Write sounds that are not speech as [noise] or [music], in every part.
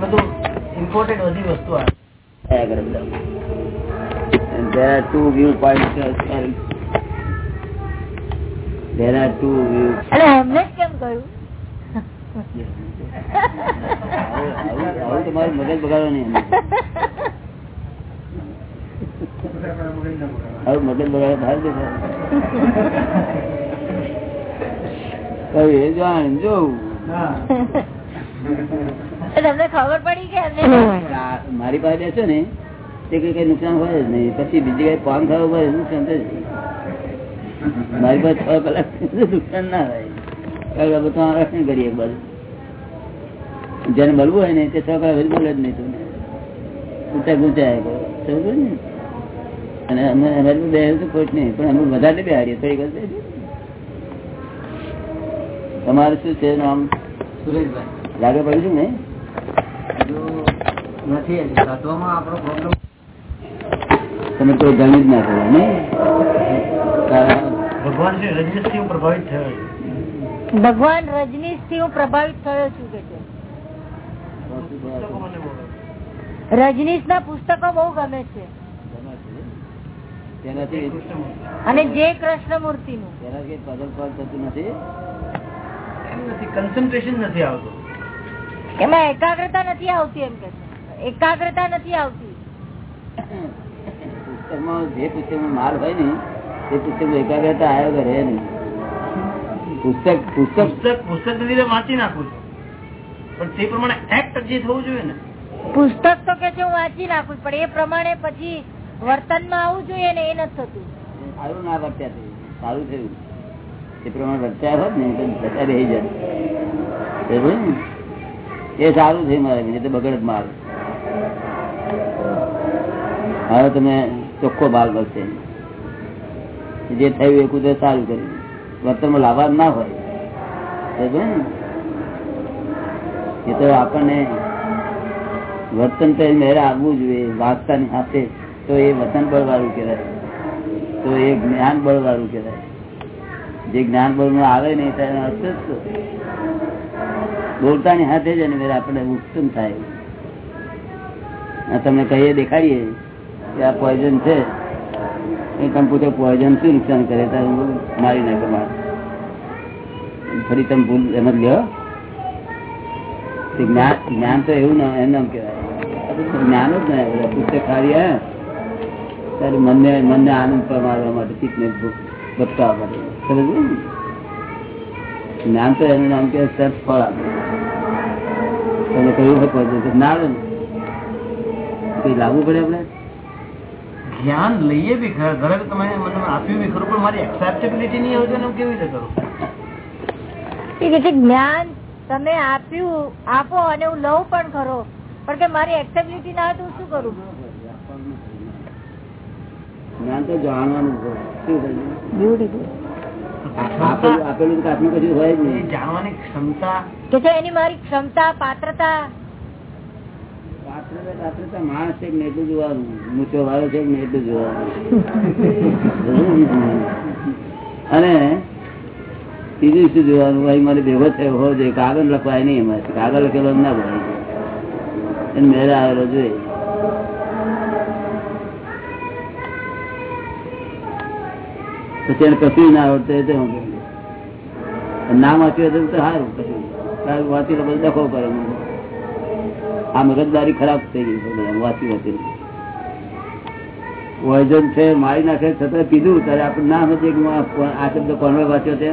બધું ઇમ્પોર્ટેડ બધી વસ્તુ આવે બધા. And there are two viewpoints well. There are two view. એટલે એમને કેમ કહ્યું તમારું મગજ બગાડો નહીં આવું મગજ બગાડે બહાર દેખાય [laughs] એ જાણ જોવું તમને ખબર પડી કે મારી પાસે બેસો ને તે કઈ કઈ નુકસાન હોય જ નહીં. પછી બીજી કઈ પાન ખાવું હોય નુકસાન થશે મારી પાસે છ કલાક નુકસાન ના થાય. બધું આરક્ષણ કરીએ એક જેને બોલવું હોય ને તે છ કલાક હજી બોલે જ નહીં તું ઊંચા ગુંચાય ને? અને અમે અમારી બે ખોટ નહીં પણ અમે વધારે બેહાડીએ તો એક તમારે શું છે નામ? સુરેશભાઈ. લાગે પડ્યું છે ને? નથી આપણો પ્રોબ્લેમ તમે કોઈ ગણિત ના કરો ને ભગવાન રજનીશથી હું પ્રભાવિત થયો છું. ભગવાન રજનીશથી હું પ્રભાવિત થયો છું કે છે. પુસ્તકો બહુ ગમે. રજનીશ ના પુસ્તકો બહુ ગમે છે. અને જે કૃષ્ણમૂર્તિ નું તેનાથી પઝલ સોલ્વ થતું નથી? કન્સન્ટ્રેશન નથી આવતું. એમાં એકાગ્રતા નથી આવતી એમ કે એકાગ્રતા નથી આવતી. પુસ્તકમાં જે પુસ્તકમાં માલ હોય ને તે પુસ્તક એકાગ્રતા આવ્યો કરે નહીં. પુસ્તક પુસ્તક પુસ્તક પુસ્તક લીધે વાંચી નાખું પણ તે પ્રમાણે એક્ટ જે થવું જોઈએ ને. પુસ્તક તો કે છે હું વાંચી નાખું પણ એ પ્રમાણે પછી વર્તનમાં આવવું જોઈએ ને એ નથી થતું. સારું ના વર્ત્યા થયું. સારું થયું. એ પ્રમાણે વર્ત્યા હોત ને તો જતા. રહી જાય? એ સારું છે મારે નહીં તો બગડ જ માલ હવે તમે ચોખ્ખો ભાગ બનશે જે થયું એ કુદરત સારું કર્યું વર્તનમાં લાભા ના હોય. એ તો આપણને વર્તન તો મેરે આવવું જોઈએ વાંચતાની સાથે. તો એ વતન બળવાળું કહેવાય. તો એ જ્ઞાન બળવાળું કહેવાય. જે જ્ઞાન બળ આવે નહીં ત્યારે અર્થ? બોલતાની હાથે જ એને આપણે ઉત્તમ થાય. તમને કહીએ, દેખાડીએ કે આ પોઈઝન છે. એ તમે પૂછો પોઈઝન શું નુકસાન કરે? મારી નાખો મારે. ફરી તમે ભૂલ એમ જ લ્યો. જ્ઞાન તો એવું ના, એમ નામ જ્ઞાન જ ને પુસ્તક હે. ત્યારે મનને મનને આનંદ પ્રમાણવા માટે ચિત્તને બતાવવા માટે. સમજ ને? જ્ઞાન તો એનું નામ કે સત્ફળ આપે. તમે કહ્યું શકો છો ના આવે ને. કઈ લાવવું પડે આપણે? જ્ઞાન લઈએ બી ખરા ઘરે તમે મને આપ્યું બી ખરું પણ મારી એક્સેપ્ટેબિલિટી નહીં હોય તો કેવી રીતે કરું? એ કે છે જ્ઞાન તમે આપ્યું આપો અને હું લઉં પણ ખરો. પણ કે મારી એક્સેબિલિટી ના હોય તો શું કરું? જ્ઞાન તો જાણવાનું છે. બ્યુટીફુલ આપેલું આપેલું કશું હોય જ નહીં. જાણવાની ક્ષમતા કે છે એની મારી ક્ષમતા પાત્રતા પાત્રતા પાત્રતા માણસ છે કે એટલું જોવાનું. મૂછો વાળો છે એટલું જોવાનું. અને બીજું શું જોવાનું? ભાઈ મારે ભેગો થયો હોવો જોઈએ. કાગળ લખવાય નહીં એમાં. કાગળ લખેલો ના ભરાય એને મેળે આવેલો જોઈએ. પછી એને કશું ના આવડતું તો હું કરું. ના વાંચ્યું હતું તો સારું કશું સારું તો બધું દખો કરે. આ મગજદારી ખરાબ થઈ ગઈ વાંચી વાંચી પોઈઝન છે, મારી નાખે છતાં પીધું ત્યારે આપણે ના સમજીએ કે આ શબ્દ કોનો વાંચ્યો છે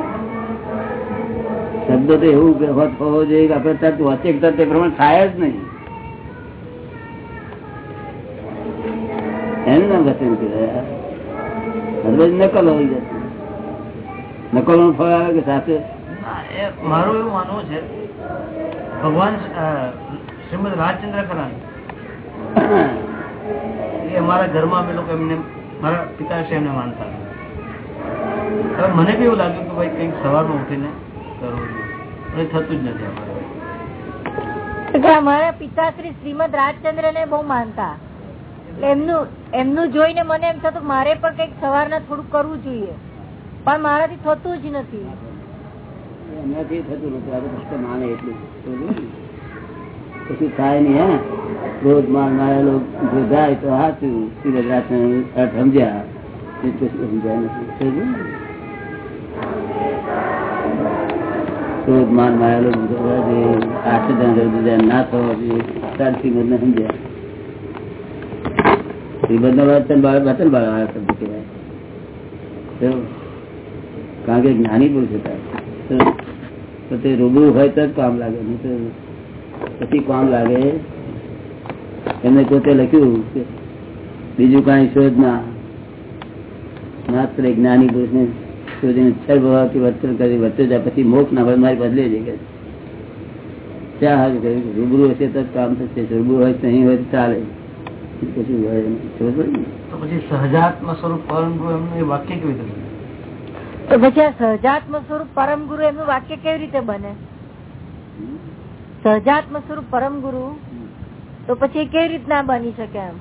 શબ્દ તો એવું હોત હોવો જોઈએ કે આપણે તરત વાંચે એ પ્રમાણે થાય જ નહીં એનું નામ વચન કહેવાય હરરોજ નકલ જતી નકલનું ફળ આવે કે સાથે? મારું એવું માનવું છે. ભગવાન શ્રીમદ રાજચંદ્ર ખરા એ અમારા ઘરમાં અમે લોકો એમને મારા પિતાશ્રી એમને માનતા હવે મને બી એવું લાગ્યું કે ભાઈ કંઈક સવારમાં ઉઠીને કરવું જોઈએ. એ થતું જ નથી અમારે. મારા પિતાશ્રી શ્રીમદ રાજચંદ્ર ને બહુ માનતા. એમનું એમનું જોઈને મને એમ થતું મારે પણ કંઈક સવારના થોડું કરવું જોઈએ. પણ મારાથી થતું જ નથી. એમનાથી થતું નથી. માને એટલું? કશું થાય નહીં, હે રોજ માન મારેલો જાય તો સાચું શ્રીમદ રાજચંદ્ર સમજ્યા. સમજાય નથી? ક્રોધ માન મારેલો આઠ જણ ના થવા જોઈએ શ્રીમદ ને સમજ્યા. શ્રીમદ નો વચન વચન શબ્દ કહેવાય. કારણ કે જ્ઞાની પુરુષ હતા, તો તો રૂબરૂ હોય તો જ કામ લાગે. નહીં તો પછી કામ લાગે. એમને પોતે લખ્યું કે બીજું કઈ શોધ ના. માત્ર જ્ઞાની પુરુષ ને શોધીને છર ભાવથી વર્તન કરી વર્તે જાય, પછી મોક્ષ ના ભર મારી બદલે જઈ ત્યાં હાજર કર્યું રૂબરૂ હશે તો કામ થશે. રૂબરૂ હોય તો અહીં હોય ચાલે. કશું હોય? તો પછી. સહજાત્મ સ્વરૂપ પરમ ગુરુ એમનું એ વાક્ય કેવી રીતે બને? તો પછી આ સહજાત્મ સ્વરૂપ પરમ ગુરુ એમનું વાક્ય કેવી રીતે બને? સહજાત્મ સ્વરૂપ પરમ ગુરુ તો પછી કેવી રીતના બની શકે એમ?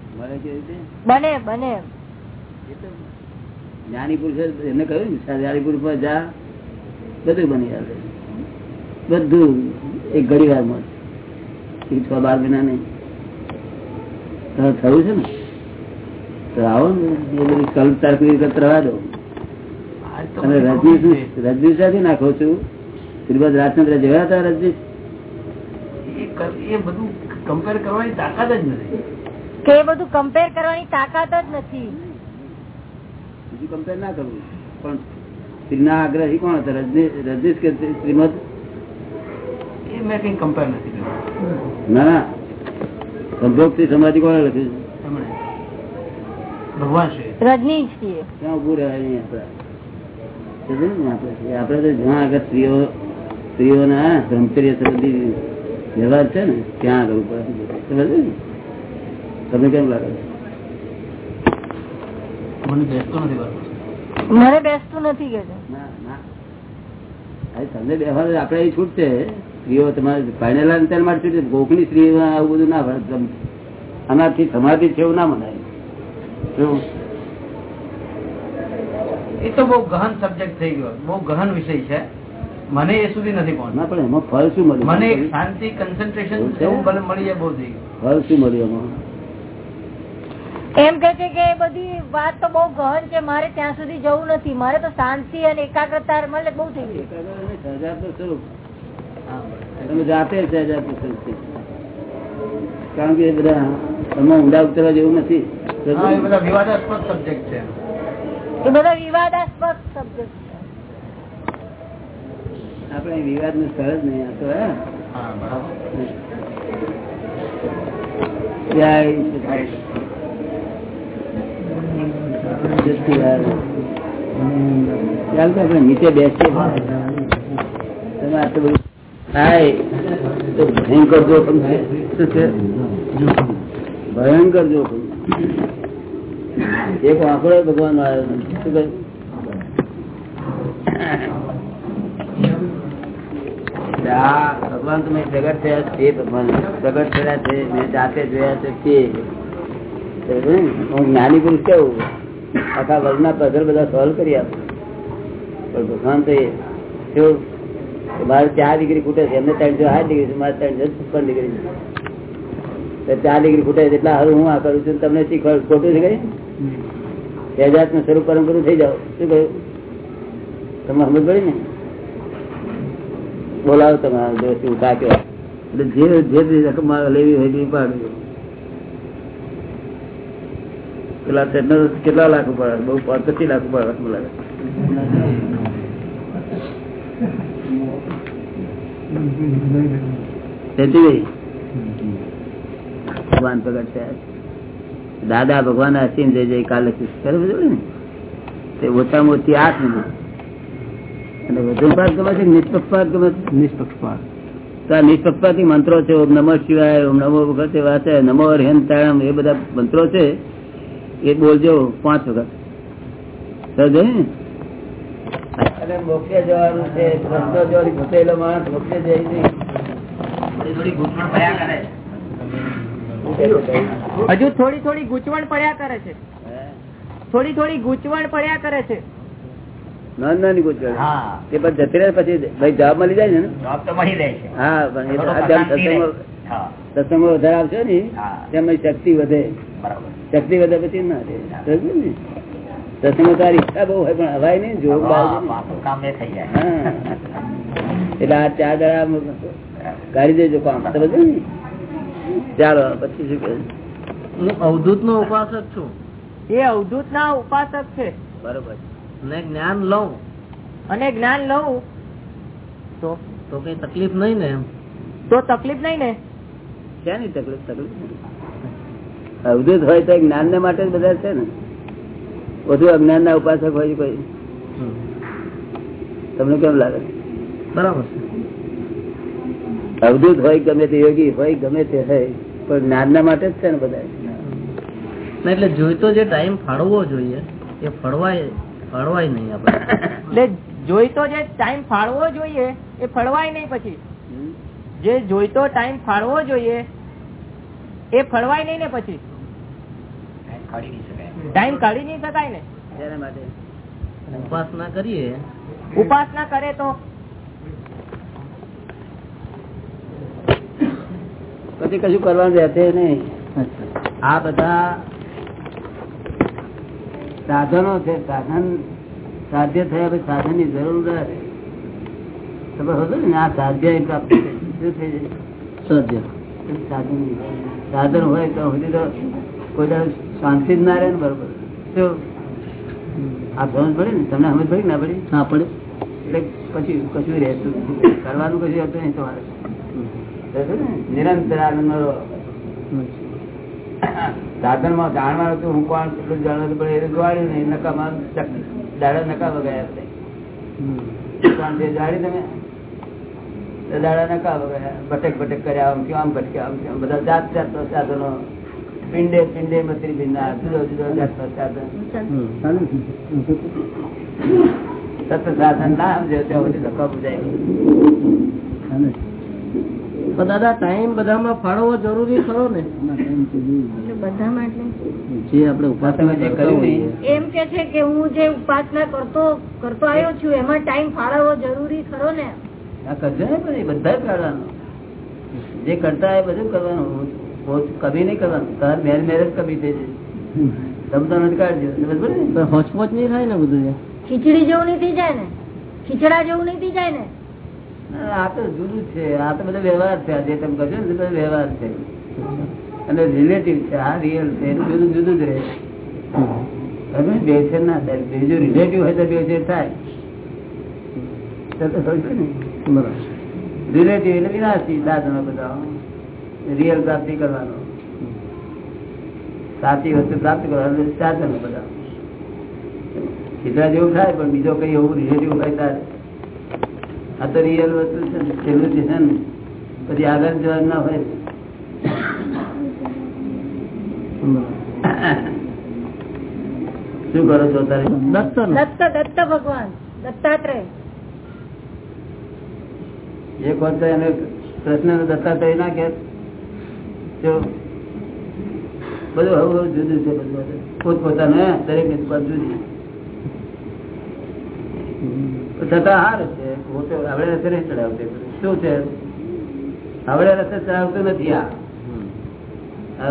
બને બને જ્ઞાની પુરુષ એમને કહ્યું ને જ્ઞાની પુરુષ પર જા. બધું બની આવે બધું એક ઘડી વારમાં મળે છ બાર મહિના નહીં. થયું છે ને? તો આવો ને એ બધી કલ્પતા કરી દો. અને રજનીશ રજનીશ સાથે નાખો છું. શ્રીમદ રાજચંદ્ર જેવા હતા રજનીશ એ બધું કમ્પેર કરવાની તાકાત જ નથી. કે બધું કમ્પેર કરવાની તાકાત જ નથી. બીજું કમ્પેર ના કરવું. પણ સ્ત્રીના આગ્રહી કોણ હતા? રજનીશ કે શ્રીમદ? એ મેં કઈ કમ્પેર નથી કર્યું. ના ના. સંભોગથી સમાધિ કોને લખ્યું છે? આપડે તો જ્યાં આગળ સ્ત્રીઓ સ્ત્રીઓના બ્રહ્મચર્ય સંબંધી વ્યવહાર છે ને ત્યાં આગળ ઉપર સમજ્યું તમને કેમ લાગે? મને બેસતો નથી મને બેસતું નથી કે તમને વ્યવહાર છૂટ છે સ્ત્રીઓ તમારે ફાઇનલ અંતર માટે છૂટ છે સ્ત્રીઓ આવું બધું ના ભણે આનાથી સમાધિ છે એવું ના મનાય. એ તો બહુ ગહન સબ્જેક્ટ થઈ ગયો. બહુ ગહન વિષય છે. મને એ સુધી નથી પહોંચ્યો. પણ એમાં ફળ શું મળ્યું? મને એક શાંતિ કન્સન્ટ્રેશન એવું? ભલે મળી જાય બહુ થઈ ગયું. ફળ શું મળ્યું એમાં? એમ કે છે કે એ બધી વાત તો બહુ ગહન છે મારે ત્યાં સુધી જવું નથી. મારે તો શાંતિ અને એકાગ્રતા મળે બહુ થઈ ગયું. તમે જાતે જ છે. કારણ કે બધા ઊંડા ઉતરવા જેવું નથી વિવાદાસ્પદ સબ્જેક્ટ છે એ બધા વિવાદાસ્પદ સબ્જેક્ટ આપણે વિવાદનું સ્થળ જ નહીં આ તો હે. હા બરાબર જય સચિદાનંદ. જય સચિદાનંદ. ચાલ તો આપણે નીચે બેસીએ તમે આટલું બધું થાય તો ભયંકર જોખમ છે શું છે ભયંકર જોખમ એક આંકડો ભગવાન આવ્યો શું કહ્યું? આ ભગવાન તમે પ્રગટ થયા છે ભગવાન પ્રગટ થયા છે મેં જાતે જોયા છે તે સમજ્યું ને? હું જ્ઞાની પુરુષ કેવું આખા વર્ગના પઝલ બધા સોલ્વ કરી આપું પણ ભગવાન તો એ કેવું કે મારે ચાર ડિગ્રી ખૂટે છે એમને ત્રણસો આઠ ડિગ્રી છે મારે ત્રણસો છપ્પન ડિગ્રી છે. ચાર ડિગ્રી ખૂટે છે એટલા હારું હું આ કરું છું તમને શીખવાડ ખોટું છે કઈ તેજાતનું સ્વરૂપ પરમ કરું થઈ જાઓ. શું કહ્યું? તમે સમજ પડી ને? બોલાવો તમારા દોસ્ત ઉઠા કે એટલે જે જે રકમ લેવી હોય એ પાડું પેલા સેટનો કેટલા લાખ ઉપર બહુ પચીસ લાખ ઉપર રકમ લાગે. ભગવાન પ્રગટ દાદા ભગવાન અસીમ જય જય કાલે ને તે ઓછામાં ઓછી મિનિટ અને વધુ પાક ગમે છે નિષ્પક્ષપાત ગમે છે? નિષ્પક્ષપાત તો આ નિષ્પક્ષપાતી મંત્રો છે ઓમ નમઃ શિવાય ઓમ નમો વખતે વાંચે નમો હેન તાણમ એ બધા મંત્રો છે. એ બોલજો પાંચ વખત. સમજે ને? અને મોક્ષે જવાનું છે. રસ્તો જો ઘૂસેલો માણસ મોક્ષે જાય નહીં. હજુ થોડી થોડી ગૂંચવણ પડ્યા કરે છે. થોડી થોડી ગૂંચવણ પડ્યા કરે છે. નાની નાની ગૂંચવણ. હા. તે પછી જતી રહે પછી ભાઈ જવાબ મળી જાય ને? જવાબ તો મળી જાય છે. હા પણ સત્સંગમાં વધારે આવશે ને તેમ તેમાં શક્તિ વધે. શક્તિ વધે પછી ના રહે. ને? સત્સંગમાં તારી ઈચ્છા બહુ હોય પણ હવાય નહીં જોગ વાહ, બાજુ. આપણું કામ એ થઈ જાય. હા. એટલે આ ચાર દડા કાઢી દેજો કામ સમજ ને? ચાલો પછી શું કહે હું અવધૂત નો ઉપાસક છું. એ અવધૂત ના ઉપાસક છે. બરોબર. ને જ્ઞાન લઉં. અને જ્ઞાન લઉં. તો તો કઈ તકલીફ નહીં ને એમ? તો તકલીફ નહીં ને? ક્યાં તકલીફ? તકલીફ. અવધૂત હોય તો જ્ઞાન ને માટે જ બધા છે ને. વધુ અજ્ઞાન ના ઉપાસક હોય કોઈ? તમને કેમ લાગે? બરાબર છે. અવધૂત હોય ગમે તે યોગી હોય ગમે તે હોય પણ જ્ઞાન ના માટે જ છે ને બધા એટલે જોઈતો જે ટાઈમ ફાળવવો જોઈએ એ ફળવાય ફળવાય નહીં આપણે. [laughs] એટલે જોઈતો જે ટાઈમ ફાળવો જોઈએ એ ફળવાય નહીં પછી. જે જોઈતો ટાઈમ ફાળવો જોઈએ એ ફળવાય નહીં ને પછી. ટાઈમ કાઢી નહીં શકાય ને. માટે? ઉપાસના કરીએ. ઉપાસના કરે તો. પછી કશું કરવાનું રહેશે નહીં. આ બધા સાધનો છે સાધન સાધ્ય થયા પછી સાધનની જરૂર રહે. ખબર હતો ને? આ સાધ્ય પ્રાપ્ત શું થઈ જાય? સત્ય સાધન. સાધન હોય તો સુધી તો કોઈ શાંતિ જ ના રહે ને બરોબર. શું આ સમજ પડે ને? તમને સમજ પડી ના પડી? હા પડે. એટલે પછી કશું રહેતું કરવાનું કશું હતું નહીં તમારે. નિરંતર આનંદ સાધનમાં જાણવાનું હતું હું કોણ કેટલું જાણવાનું પડે એ જોવાડ્યું નહીં. નકામાં દાડા નકા વગાયા આપણે જાણી તમે? દાડા નકા વગાયા ભટક ભટક કર્યા આમ કેમ આમ ભટક્યા આમ કેમ બધા જાત જાત સાધનો પિંડે પિંડે મત્રી ભિન્ના જુદો જુદો સત સાધન ના સમજે ત્યાં સુધી ધક્કા બુજાય દાદા ટાઈમ બધામાં ફાળવવો જરૂરી ખરો ને? બધામાં એટલે. જે આપણે ઉપાસના. એમ કે છે કે હું જે ઉપાસના કરતો કરતો આવ્યો છું એમાં ટાઈમ ફાળવવો જરૂરી ખરો ને? આ કરજો ને બધા ફાળવાનો જે કરતા એ બધું કરવાનું. કભી નહીં કરવાનું. તાર મેર મેરેજ કભી થઈ જશે તમ તો નથી કાઢજો સમજ પડી ને? પણ હોચપોચ નહીં થાય ને બધું ખીચડી જેવું નહીં થઈ જાય ને? ખીચડા જેવું નહીં થઈ જાય ને? આ તો જુદું છે. આ તો બધો વ્યવહાર છે. જે તમે કહો ને બધો વ્યવહાર છે. અને રિલેટિવ છે. આ રિયલ છે. એનું જુદું જુદું જ રહે. બે છે ના થાય. બીજું રિલેટિવ હોય તો બે છે થાય રિલેટિવ એટલે વિનાશી દાદા બધા રિયલ પ્રાપ્તિ કરવાનો. સાચી વસ્તુ પ્રાપ્ત કરવાનું સાધનો બધા. સીધા જેવું થાય પણ બીજો કઈ એવું રિયલ જેવું થાય તારે આ તો રિયલ વસ્તુ છે ને, છેલ્લું છે ને. પછી આગળ જવાનું ના હોય. શું કરો છો તારે દત્ત? દત્ત ભગવાન દત્તાત્રેય. એક વાત એને પ્રશ્ન દત્તાત્રેય ના કે બધું હવે જુદું છે બધું પોતપોતાનું દરેક જુદી છતાં હાર છે પોતે આવડે રસ્તે નહીં ચડાવતી. શું છે? આવડે રસ્તે ચડાવતું નથી આ.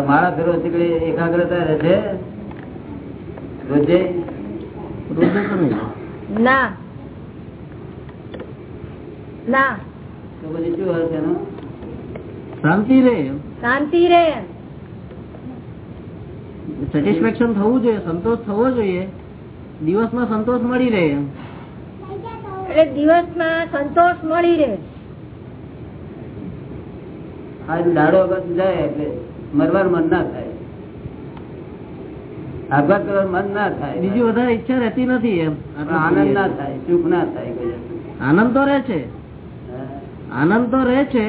મારા ફેરો નીકળી એકાગ્રતા રહે છે? રોજે? રોજે તો નહીં. ના. ના. તો પછી શું હશે શાંતિ એનું શાંતિ રહે. રે સેટિસ્ફેક્શન થવું જોઈએ સંતોષ થવો જોઈએ. દિવસમાં સંતોષ મળી રહે એટલે દિવસમાં સંતોષ મળી રહે. આજ દાડો વખત જાય એટલે મરવાનું મન ના થાય. આઘાત કરવાનું મન ના થાય. બીજી વધારે ઈચ્છા રહેતી નથી એમ. આનંદ ના થાય સુખ ના થાય આનંદ તો રહે છે. આનંદ તો રહે છે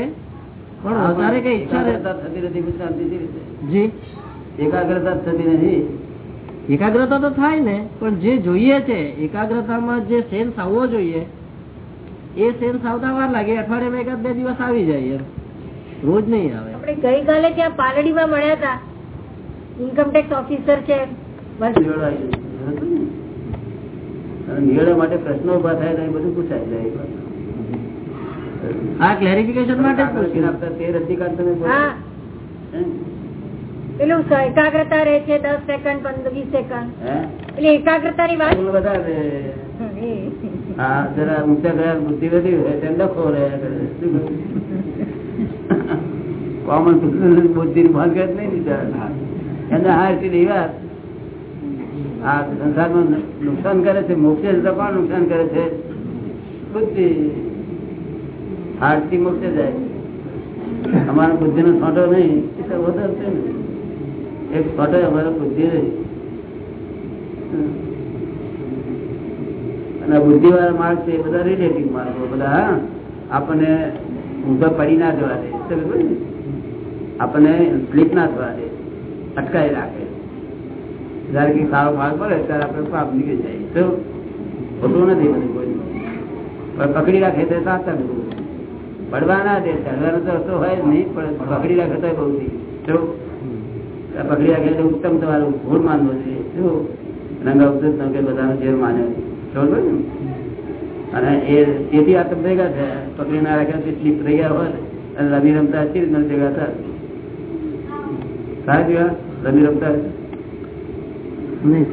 પણ વધારે કઈ ઈચ્છા રહેતા એકાગ્રતા થતી નથી? જી. એકાગ્રતા થતી નથી. એકાગ્રતા તો થાય ને પણ જે જોઈએ છે એકાગ્રતામાં જે સેન્સ આવવો જોઈએ એ સેન્સ આવતા વાર લાગે. અઠવાડિયામાં એકાદ બે દિવસ આવી જાય રોજ નહીં આવે. આપણે ગઈકાલે ત્યાં પાલડીમાં મળ્યા હતા. ઇન્કમટેક્સ ઓફિસર છે. બસ. નિવેડો આવી જાય. હતું ને? અને નિવેડા માટે પ્રશ્નો ઊભા થાય બધું પૂછાય જાય. આ ક્લેરિફિકેશન માટે જ પૂછ્યું. આપતા તે રજનીકાંત. હા. હે? પેલું એકાગ્રતા રહે છે દસ સેકન્ડ પંદર વીસ સેકન્ડ એટલે એકાગ્રતા ની વાત વધારે હા જરા ઊંચા ગયા બુદ્ધિ વધી હોય શું કરું? કોમન બુદ્ધિ ની ભાગ નહીં એને હારથી ની વાત. આ સંસારમાં નુકસાન કરે છે મોક્ષે જતા પણ નુકસાન કરે છે? બુદ્ધિ. હારથી મોક્ષે જાય. અમારા બુદ્ધિ નો છોટો નહીં, એ છે ને. એક છોટો અમારા બુદ્ધિ અને બુદ્ધિ વાળા માર્ગ છે, એ બધા રિલેટિવ માર્ગો બધા આપણને ઊંધા પડી ના જવા દે? આપણને સ્લીપ ના થવા દે. અટકાઈ રાખે. જયારે કઈ સારો માર્ગ પડે ત્યારે આપણે પાપ નીકળી જાય. તો ખોટું નથી બધું કોઈ. પણ પકડી રાખે તો સાચા બધું પડવા ના દે ચડવાનો તો રસ્તો હોય નહીં પણ પકડી રાખે તો બહુ થઈ પકડી રાખે એટલે ઉત્તમ તમારું ભૂલ માનવો જોઈએ. શું રંગા ઉદ્દેશ કે બધાનો ઝેર માન્યો સમજ ને? અને એ તેથી આ તમે ભેગા થયા. પકડી ના રાખ્યા તે સ્લીપ થઈ ગયા હોત અને રમી રમતા હતી રીતના ભેગા હતા સારા જેવા રમી રમતા નહીં?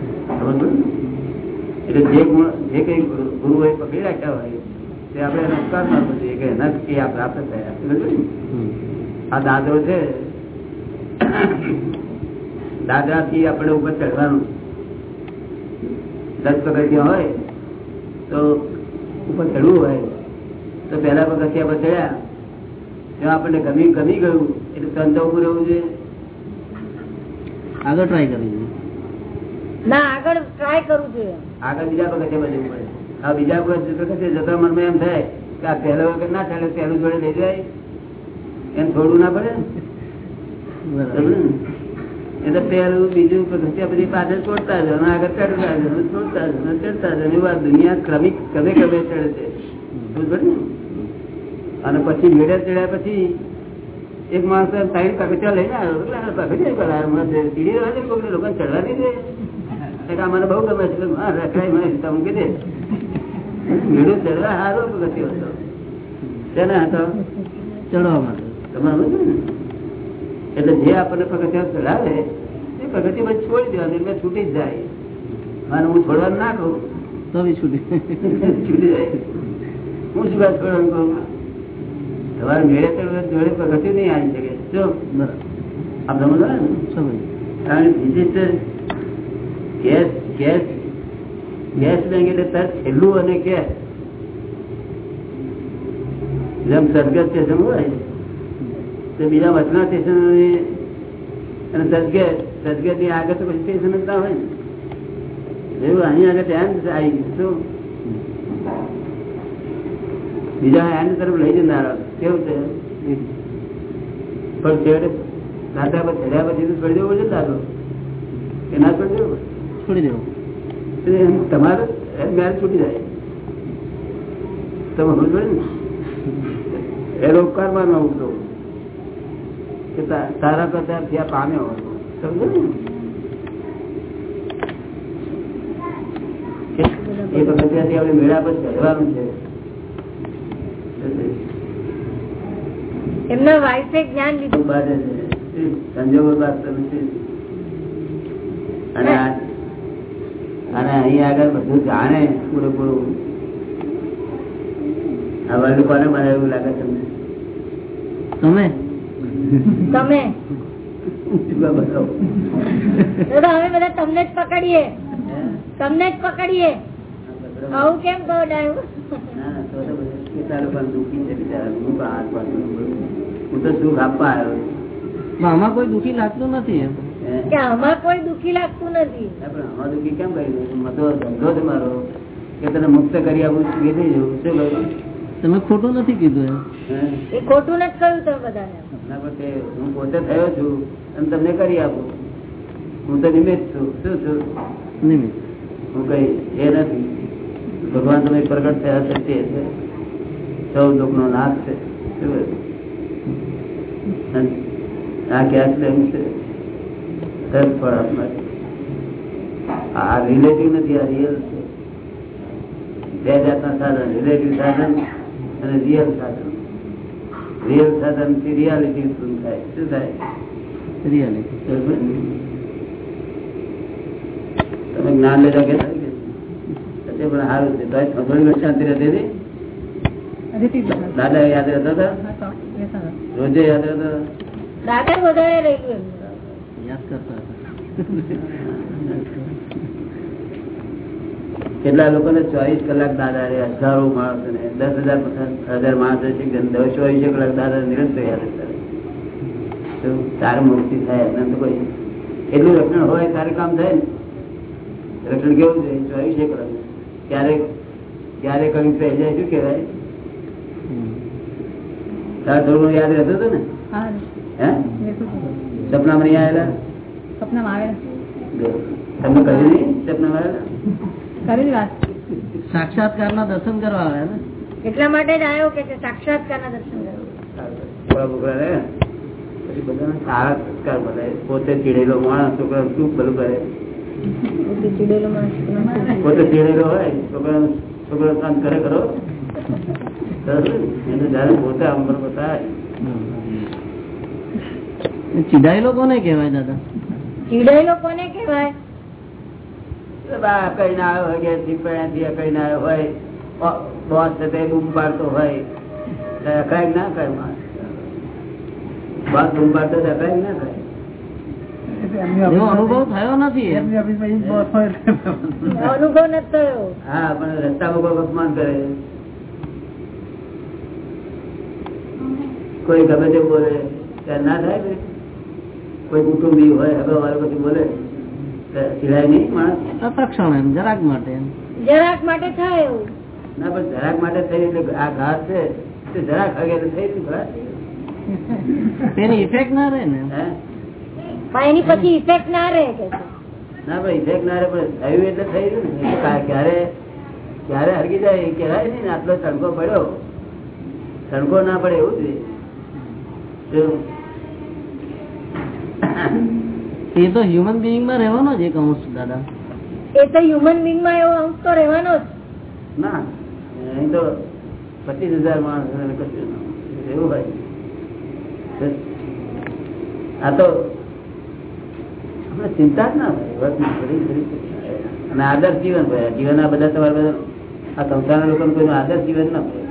એટલે જે ગુણ જે કઈ ગુરુઓએ પકડી રાખ્યા હોય તે આપણે એને ઉપકાર માનવો જોઈએ કે એનાથી આ પ્રાપ્ત થયા. આ દાદરો છે દાદરા થી આપણે ઉપર ચડવાનું દસ પગથિયા હોય તો ઉપર ચડવું હોય. તો પહેલા પગથિયા પર ચડ્યા. ત્યાં આપણને ગમી ગમી ગયું. એટલે તંત ઉભું રહેવું જોઈએ. આગળ ટ્રાય કરવી જોઈએ. ના આગળ ટ્રાય કરવું જોઈએ. આગળ બીજા પગથિયા પર જવું પડે. આ બીજા પગથિયા જતા મનમાં એમ થાય કે આ પહેલો વખત ના ચાલે પહેલું જોડે લઈ જાય. એમ થોડું ના પડે એટલે પેલું બીજું પછી પાછળ છોડતા જ આગળ ચડતા જ છોડતા જ ચડતા જ એવી દુનિયા ક્રમિક કમે કમે ચડે છે. અને પછી મેળે ચડ્યા પછી એક માણસ સાઈડ પગથિયા લઈને આવ્યો. પગથિયા જે સીડી રહેવા દે કોઈને લોકોને ચડવા નહીં દે. એટલે આ મને બહુ ગમે છે. હા રખાય મને તમે કીધે. મેળું ચડવા સારો પગથિયો હતો? શેના હતો ચડવા માટે. તમારું એટલે જે આપણને પગથિયા ચડાવે એ પગથિયા પછી છોડી દેવાનું એટલે છૂટી જ જાય. અને હું છોડવાનું ના કહું. તો બી છૂટી છૂટી જાય. હું શું વાત છોડવાનું કહું? તમારે મેળે ચડવા જોડે પગથિયું નહીં આવી શકે. જો બરાબર. આપ સમજો ને? સમજ. કારણ કે ગેસ ગેસ ગેસ બેંક એટલે તાર છેલ્લું અને ગેસ જેમ સદગત સ્ટેશન હોય. તો બીજા વચના સ્ટેશન અને સદગત સદગતની આગળ તો પછી સ્ટેશન જ ના હોય ને. એવું અહીં આગળ ધ્યાન આવી ગયું શું? બીજા એની તરફ લઈ જનારા કેવું છે? પણ છેવટે દાદા પર ચડ્યા પછી છોડી દેવું છે દાદો? કે ના છોડી દેવું છોડી દેવું. તમારે મેરેજ છૂટી જાય. તમે સમજો ને? એનો ઉપકાર ઉઠો કે તારા કરતા ત્યાં પામ્યો સમજો ને? એ- એ ત્યાંથી આપણે મેળા પર ચડવાનું છે. એમના વાઈફે જ્ઞાન લીધું. સંજોગો બાદ તમે છે. અને અને અહીં આગળ બધું જાણે પૂરેપૂરું આ વર્લ્ડ કોને બનાવ્યું લાગે તમને તમે તમે બતાવો. હવે બધા તમને જ પકડીએ તમને જ પકડીએ આવું કેમ કહો ડાયું. હું તો હું તો સુખ આપવા આવ્યો. આમાં કોઈ દુઃખી લાગતું નથી એમ? કે આમાં કોઈ દુઃખી લાગતું નથી. આમાં દુઃખી કેમ મતો ધંધો છે મારો. કે તને મુક્ત કરી આપું કીધી શું કહ્યું? તમે ખોટું નથી કીધું એમ. એ ખોટું નથી કહ્યું તમે બધાને. હું પોતે થયો છું અને તમને કરી આપું. હું તો નિમિત્ત છું. શું છું? નિમિત્ત. હું કઈ એ નથી. ભગવાન તમે પ્રગટ થયા છે તે છે. સૌ લોક નો નાશ છે. શું આ ક્યાં છે. દસ ફળ આપનાર. આ રિલેટિવ નથી આ રિયલ છે બે જાતના સાધન રિલેટિવ સાધન અને રિયલ સાધન રિયલ સાધનથી રિયાલિટી ઉત્પન્ન થાય શું થાય રિયાલિટી બરોબર ને? તમે જ્ઞાન લેતા કે નથી? એટલે પણ સારું છે તો થોડી ઘણી શાંતિ રહેતી હતી દાદા યાદ રહેતા હતા રોજે યાદ રહેતા હતા? દાદા વધારે રહ્યું એમ યાદ કરતા હતા કેટલા લોકોને ચોવીસ કલાક દાદા રે હજારો માણસો ને દસ હજાર હજાર માણસો છે ચોવીસ કલાક દાદા નિરંતર યાદ કરે તારે મુક્તિ થાય એમને તો કોઈ એટલું રક્ષણ હોય ત્યારે કામ થાય ને. રક્ષણ કેવું છે? ચોવીસ કલાક. ક્યારેક ક્યારેક કઈ થઈ જાય શું કહેવાય? તારે થોડું યાદ રહેતું હતું ને? હે. સપનામાં મને આવેલા? સપનામાં આવેલા સાક્ષાત્કારના દર્શન કરવા આવ્યા ને? એટલા માટે જ આવ્યો કે સાક્ષાત્કાર દર્શન કરવા. પોતે ચીડેલો માણસ છોકરા શું ભલું કરે પોતે ચીડેલો માણસ પોતે ચીડેલો હોય છોકરા છોકરો કામ કરે ખરો? એને જયારે પોતે આમ બતાય ચીડાયેલો કોને કહેવાય દાદા? ચીડેલો કોને કહેવાય? હોય હોય બોસ બૂમ પાડતો હોય ના બોસ બૂમ પાડતો ના અનુભવ થયો નથી અનુભવ નથી થયો. હા પણ રસ્તા અપમાન કરે. કોઈ ગમે તે બોલે ત્યારે ના થાય? કોઈ કુટુંબી હોય હવે વાળો પછી બોલે સિલાય નહીં માણસ? તત્ક્ષણ એમ જરાક માટે જરાક માટે થાય એવું. ના પણ જરાક માટે થઈ એટલે આ ઘાસ છે તે જરાક હગે તો થઈ ઘાસ તેની ઇફેક્ટ ના રહે ને. એની પછી ઇફેક્ટ ના રહે કે ના પણ ઇફેક્ટ ના રહે પણ થયું એટલે થઈ ગયું ને. ક્યારે ક્યારે હરગી જાય એ કહેવાય નહીં ને આટલો તણકો પડ્યો. તણકો ના પડે એવું જ શું? [laughs] એ તો હ્યુમન બિંગમાં રહેવાનો જ એક અંશ દાદા. એ તો હ્યુમન બિંગમાં એવો અંશ તો રહેવાનો જ. ના અહીં તો પચીસ હજાર માણસ કશું એવું હોય. આ તો આપણે ચિંતા જ ના હોય અને આદર્શ જીવન ભાઈ જીવન આ બધા તમારા બધા આ સંસારના લોકો કોઈ આદર્શ જીવન ના હોય.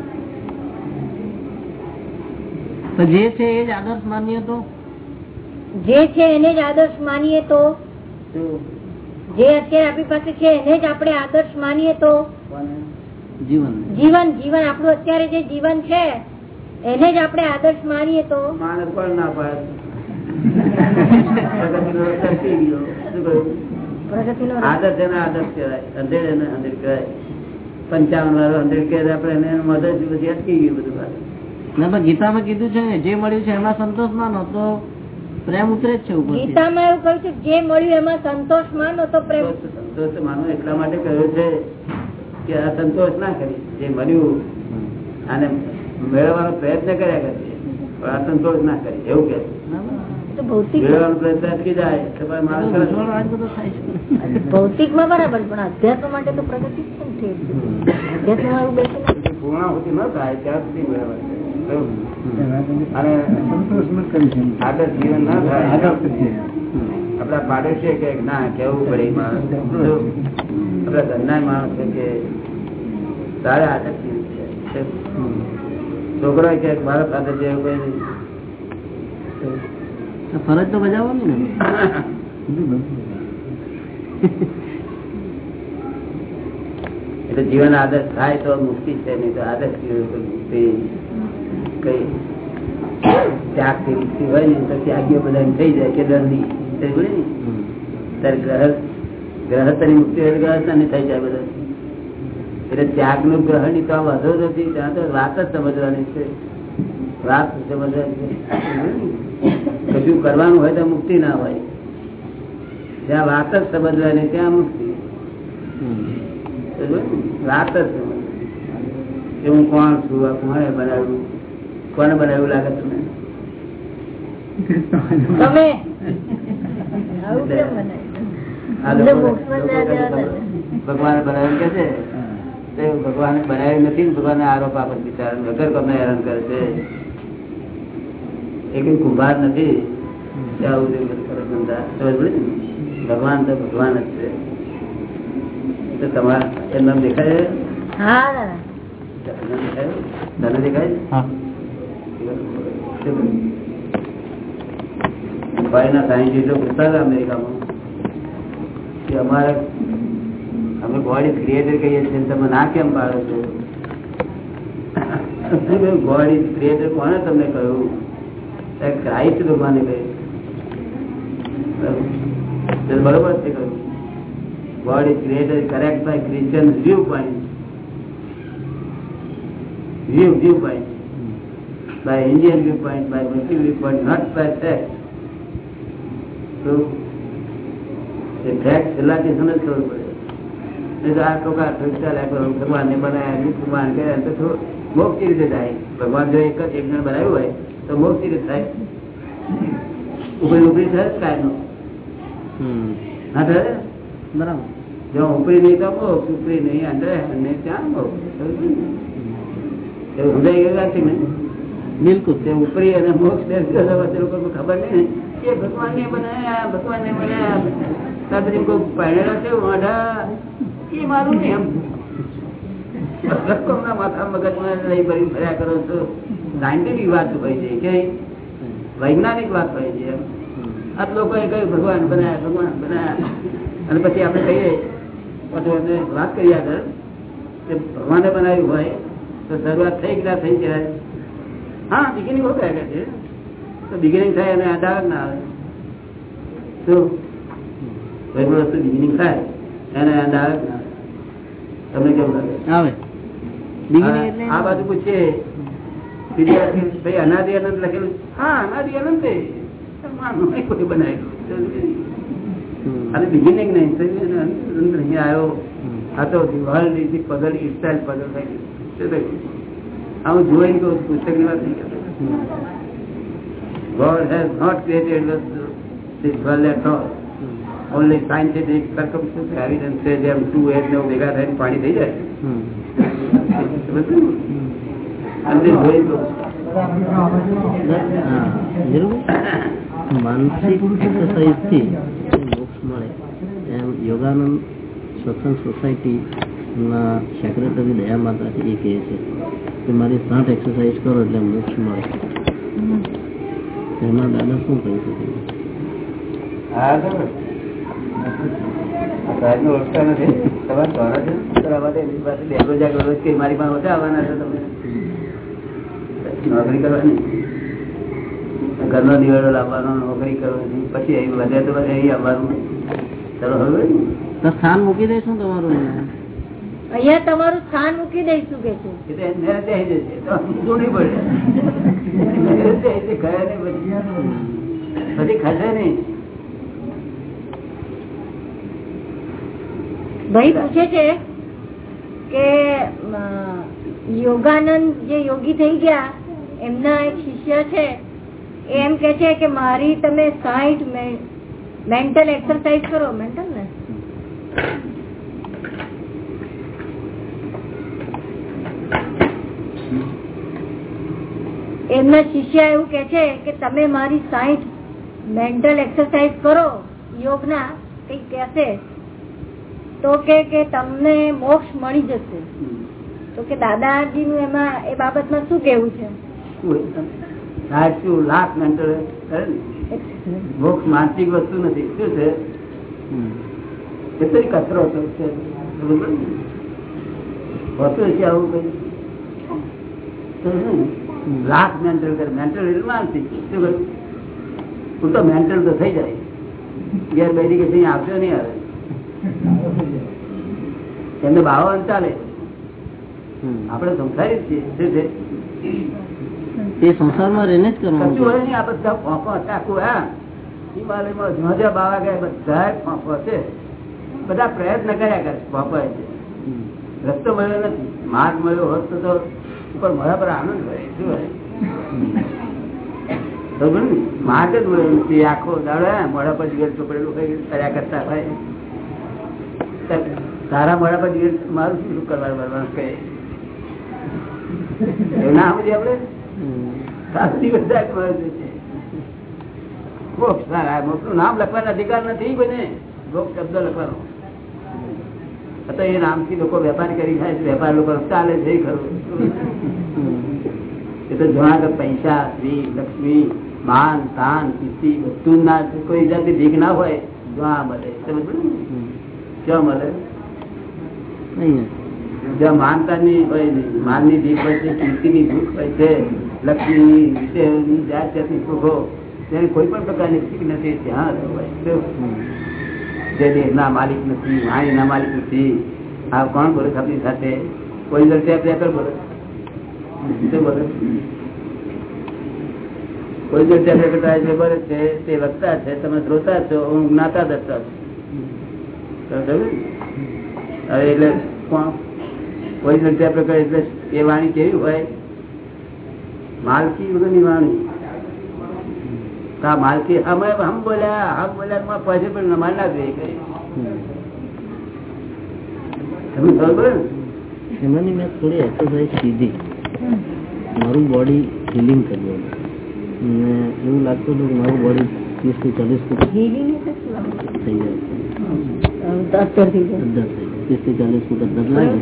તો જે છે એ જ આદર્શ માન્ય તો? જે છે એને જ આદર્શ માનીએ તો? જે અત્યારે આપણી પાસે છે એને જ આપણે આદર્શ માનીએ તો? જીવન. જીવન જીવન. આપણું અત્યારે જે જીવન છે એને જ આપણે આદર્શ માનીએ તો? માણસ પણ ના પાડે. પ્રગતિનો રસ્તો અટકી ગયો. શું કહ્યું? પ્રગતિનો આદર્શ એને આદર્શ કહેવાય અંધેર એને અંધેર કહેવાય. પંચાવન વાળો અંધેર કહેવાય આપણે એને મદદ પછી અટકી ગયું બધું. ગીતામાં કીધું છે ને જે મળ્યું છે એમાં સંતોષ માનો તો પ્રેમ ઉતરે જ છે ગીતામાં એવું કહ્યું છે જે મળ્યું એમાં સંતોષ માનો તો પ્રેમ. સંતોષ માનો એટલા માટે કહ્યું છે કે આ સંતોષ ના કરી જે મળ્યું અને મેળવવાનો પ્રયત્ન કર્યા કરીએ પણ આ સંતોષ ના કરી એવું કે ભૌતિક કરે. માં બરાબર પણ અધ્યાત્મ માટે તો પ્રગતિ પૂર્ણાહુતિ ન થાય ત્યાં સુધી મેળવવાનું. છે. અને આદર્શ જીવન ના થાય. આપડા છે. કે ના કેવું પડે માણસ? આપડા ધંધા માણસ છે કે તારે આદર્શ જીવન છે. છોકરો કે મારા સાથે જે કઈ નહીં. ફરજ તો બજાવવાની ને. એટલે જીવન આદર્શ થાય તો મુક્તિ છે નહીં તો આદર્શ જીવન મુક્તિ કઈ ત્યાગથી હોય ને તો ત્યાગીઓ બધા થઈ જાય કે ત્યારે ગ્રહ ગ્રહસ્થની મુક્તિ હોય થઈ જાય બધા. એટલે ત્યાગનું ગ્રહણની તો વધુ નથી ત્યાં તો વાત જ સમજવાની છે. વાત સમજવાની છે. કશું કરવાનું હોય તો મુક્તિ ના હોય. જ્યાં વાત જ સમજવાની ત્યાં મુક્તિ. રાત વાત જ સમજવાની. હું કોણ છું આ કોણે બનાવ્યું? કોને બનાવ્યું લાગે તમને? તમે? ભગવાન બનાવ્યું? કે છે? ભગવાન બનાવ્યું નથી ભગવાન આરોપ આપે છે વગર તમને હેરાન કરે છે. એ કઈ કુંભાર નથી? ભગવાન તો ભગવાન જ છે. તો તમારા એમ નામ દેખાય છે? હા દાદા. દેખાય? ભાઈના સાયન્ટિસ્ટો પૂછતા હતા અમેરિકામાં કે અમારે અમે બોડી ક્રિએટર કહીએ છીએ તમે ના કેમ પાડો છો? બોડી ક્રિએટર કોને તમને કહ્યું? ક્રાઇસ્ટ ભગવાને કહ્યું બરોબર? છે કહ્યું. God is creator correct by correct viewpoint view view viewpoint. By Indian viewpoint, by Muslim viewpoint, not by fact. તો એ fact છેલ્લાથી સમજ ખબર પડે નહીં તો આ ટોકા ચાલ્યા કરો ભગવાનને બનાવ્યા ભગવાન કર્યા તો મોક્ષી રીતે થાય ભગવાન જો એક જ એક જણ બનાવ્યું હોય તો મોક્ષી રીતે થાય ઉપરી ઉપરી થાય કાયનો હમ ના થાય બરાબર જો ઉપરી નહીં તો મોક્ષ ઉપરી નહીં અંદર અને ત્યાં મોક્ષ એવું સમજાઈ ગયું બિલકુલ તે ઉપરી અને મોક્ષ દેશ ખબર નહીં. કે ભગવાન ને બનાયા ભગવાન ને બનાયા પછી કોઈ પહેરેલા છે વાઢા? એ મારું ને એમ રકમના માથા મગજમાં લઈ ભરી ફર્યા કરો છો. સાયન્ટિફિક વાત ભાઈ છે કે વૈજ્ઞાનિક વાત ભાઈ છે. આ લોકોએ કહ્યું ભગવાન બનાયા ભગવાન બનાયા. અને પછી આપણે કહીએ પછી વાત કરીએ આગળ કે ભગવાને બનાવ્યું હોય તો શરૂઆત થઈ કે ના થઈ કહેવાય. હા બિગિનિંગ હોય કે છે? તો બિગિનિંગ થાય અને આધાર ના આવે. તો કોઈ વસ્તુ બિગિનિંગ થાય એને આધાર ના આવે. તમને કેવું લાગે? આવે. આ બાજુ પૂછીએ. ભાઈ અનાદિ અનંત લખેલું હા અનાદિ અનંત કોઈ બનાવેલું. અને બિગિનિંગ નહીં નહીં આવ્યો. આ તો world is the puzzle itself થઈ ગયું શું થયું આવું જોઈને કહું પુસ્તકની વાત નહીં God has not created this, world at all. Only scientific circumstances evidence છે જેમ two એચ ને ભેગા થઈને પાણી થઈ જાય. માનસિક એક્સરસાઇઝથી મોક્ષ મળે. એમ યોગાનંદ સત્સંગ સોસાયટી ના સેક્રેટરી દયા માતાજી એ કહે છે. કે મારી સાત એક્સરસાઇઝ કરો એટલે મોક્ષ મળે? એમાં દાદા શું કહી શકે? પાસે મારી ઓછા આવવાના છે તમે. નોકરી કરવાની. ઘરનો નિવેડો લાવવાનો નોકરી કરવાની પછી અહીં વધે તો અહીં આવવાનું. ચલો હવે? સ્થાન મૂકી દઈશું તમારું અહીંયા તમારું સ્થાન મૂકી દઈશું કે છે? નહીં ભાઈ પૂછે છે કે યોગાનંદ જે યોગી થઈ ગયા એમના એક શિષ્ય છે એમ કે છે કે મારી તમે સાઈઠ મેન્ટલ એક્સરસાઇઝ કરો. મેન્ટલ ને? એમના શિષ્ય એવું કે છે કે તમે મારી સાઈઠ મેન્ટલ એક્સરસાઇઝ કરો યોગ ના કઈ કહેશે. તો કે કે તમને મોક્ષ મળી જશે. તો કે દાદાજી નું એમાં એ બાબતમાં શું કેવું છે? સાચું લાખ મેન્ટલ કરે મોક્ષ માનસિક વસ્તુ નથી. શું છે? કેટલી કચરો તો છે હોતું હશે આવું કઈ? લાખ મેન્ટલ કરે. મેન્ટલ એટલે માનસિક. શું કરું હું તો મેન્ટલ તો થઈ જાય. ઘેર બેઠી કે અહીં આવશે નહીં આવે એમને બાવન ચાલે. આપણે સંસારી જ છીએ. શું છે? એ સંસારમાં રહીને જ કરવાનું કશું હોય નહીં. આ બધા ફોફો ચાકુ હા. હિમાલયમાં જ્યાં બાવા ગયા બધા ફોફો છે. બધા પ્રયત્ન કર્યા કરે. ફોફો છે રસ્તો મળ્યો નથી. માર્ગ મળ્યો હોત તો તો મારા પર આનંદ હોય, શું માર્ગ જ મળ્યો આખો દાડો મોડા પર જીવન ચોપડેલું કઈ કર્યા કરતા હોય. તારા મોડા પર જીવન મારું શું એવું ના સમજી આપડે. શાસ્ત્રી બધા મળે મોક્ષ નામ લખવાનો અધિકાર નથી બને. મોક્ષ શબ્દ લખવાનો. તો એ નામથી લોકો વેપાર કરી ખાય વેપાર લોકો ચાલે છે એ તો જણા પૈસા શ્રી લક્ષ્મી, માન, તાન, કીર્તિ, બધું ના કોઈ જાતિ ભીખ ના હોય જ્યાં મળે? ક્યાં મળે. જ્યાં માનતાની હોય માનની ભીખ હોય છે, કીર્તિની ભૂખ હોય છે, લક્ષ્મીની વિષયની જાત જાતની સુખો ત્યારે કોઈ પણ પ્રકારની ભીખ નથી, ત્યાં હોય. તો જે માલિક નથી વાણીના માલિક નથી. આ કોણ બોલે આપણી સાથે? કોઈ દર ટેપ આગળ બોલે? શું બોલે? કોઈ છે તમે શ્રોતા છો, હું જ્ઞાતા દસતા છું. હવે એટલે કોણ? કોઈ દર આપણે એટલે એ વાણી કેવી હોય? માલકી વગરની વાણી. તા માલકી અમે હમ બોલ્યા હમ બોલ્યા પછી પણ નમાન ના જોઈએ કઈ તમે ખબર એમાંની મેં થોડી એક્સરસાઇઝ કીધી. મારું બોડી હિલિંગ કરવું. અને એવું લાગતું હતું કે મારું બોડી ત્રીસથી ચાલીસ ફૂટ થઈ જાય. ત્રીસથી ચાલીસ ફૂટ અંદર લાગે.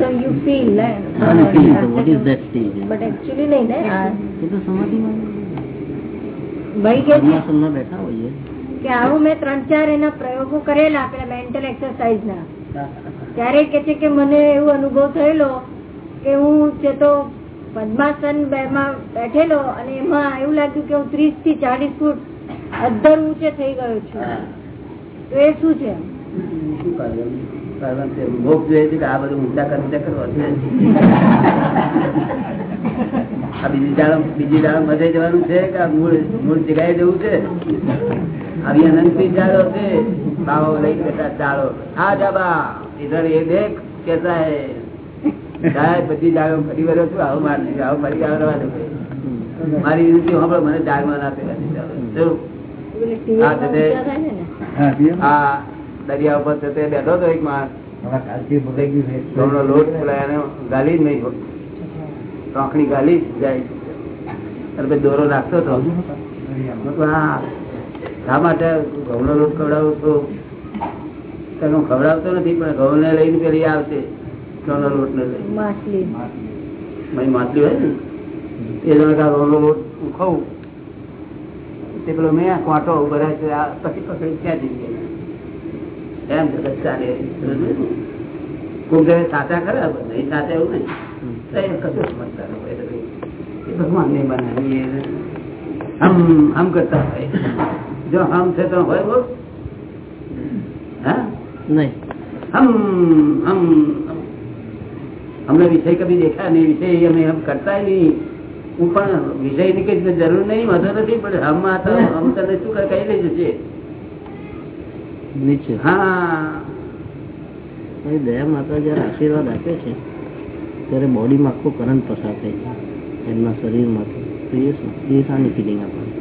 What is that stage but actually નહીં ને? આ એ તો સમાધિમાં ભાઈ કે બેઠા હોઈએ. કે આવું મેં ત્રણ ચાર એના પ્રયોગો કરેલા પેલા મેન્ટલ એક્સરસાઇઝ ના. ત્યારે કે છે કે મને એવો અનુભવ થયેલો કે હું છે તો પદ્માસન બે- માં બેઠેલો અને એમાં એવું લાગ્યું કે હું ત્રીસથી ચાલીસ ફૂટ અદ્ધર ઊંચે થઈ ગયો છું. તો એ શું છે? મોક્ષ જોઈએ કે આ બધું ઊંચા કરી [laughs] આ બીજી દાડમ બીજી દાડમ બધે જવાનું છે કે મૂળ મૂળ જગાઈ જવું છે? આવી અનંતની ચાલો છે. બાવો લઈ બેઠા ચાલો હા જાબા ઇધર એ દેખ કેસા હે. સાહેબ બધી દાડો ફરી વર્યો છું. આવું માર નહીં આવું ફરી આવવા દે મારી વિનંતી સાંભળો મને જાગવા ના પેલા હા, દરિયા ઉપર છે તે બેઠો હતો એક માણસ. લોટ ગાલી જ નહીં ટોંકણી ગાલી જાય દોરો નાખતો હતો. શા માટે? ઘઉંનો લોટ ખવડાવું તો? તને હું ખવડાવતો નથી પણ ઘઉં ને લઈને પેલી આવશે ઘઉંનો લોટ ને લઈ માછલી માછલી હોય ને? એ જણે ઘઉંનો લોટ હું ખાઉં તે પેલો મેં આ કાંટો ભરાય છે આ પછી પકડી ક્યાં જઈએ એમ જગત ચાલે. કોઈ સાચા ખરા નહીં સાચા એવું નહીં. ભગવાન નહીં બનાવી હમ હમ કરતા હોય. જો હમ છે હોય બોલ. હા? નહીં. વિષય કભી દેખા નહીં વિષય અમે હમ કરતા નહીં. હું પણ વિષયની કઈ જરૂર નહીં વધુ નથી પણ હમમાં તો હમ તને શું કહી લઈ જશે નીચે. હા. દયા માતા જયારે આશીર્વાદ આપે છે. ત્યારે બોડીમાં આખો કરંટ પસાર થાય છે એમના શરીરમાંથી. તો એ એ શાની ફિલિંગ આપણને?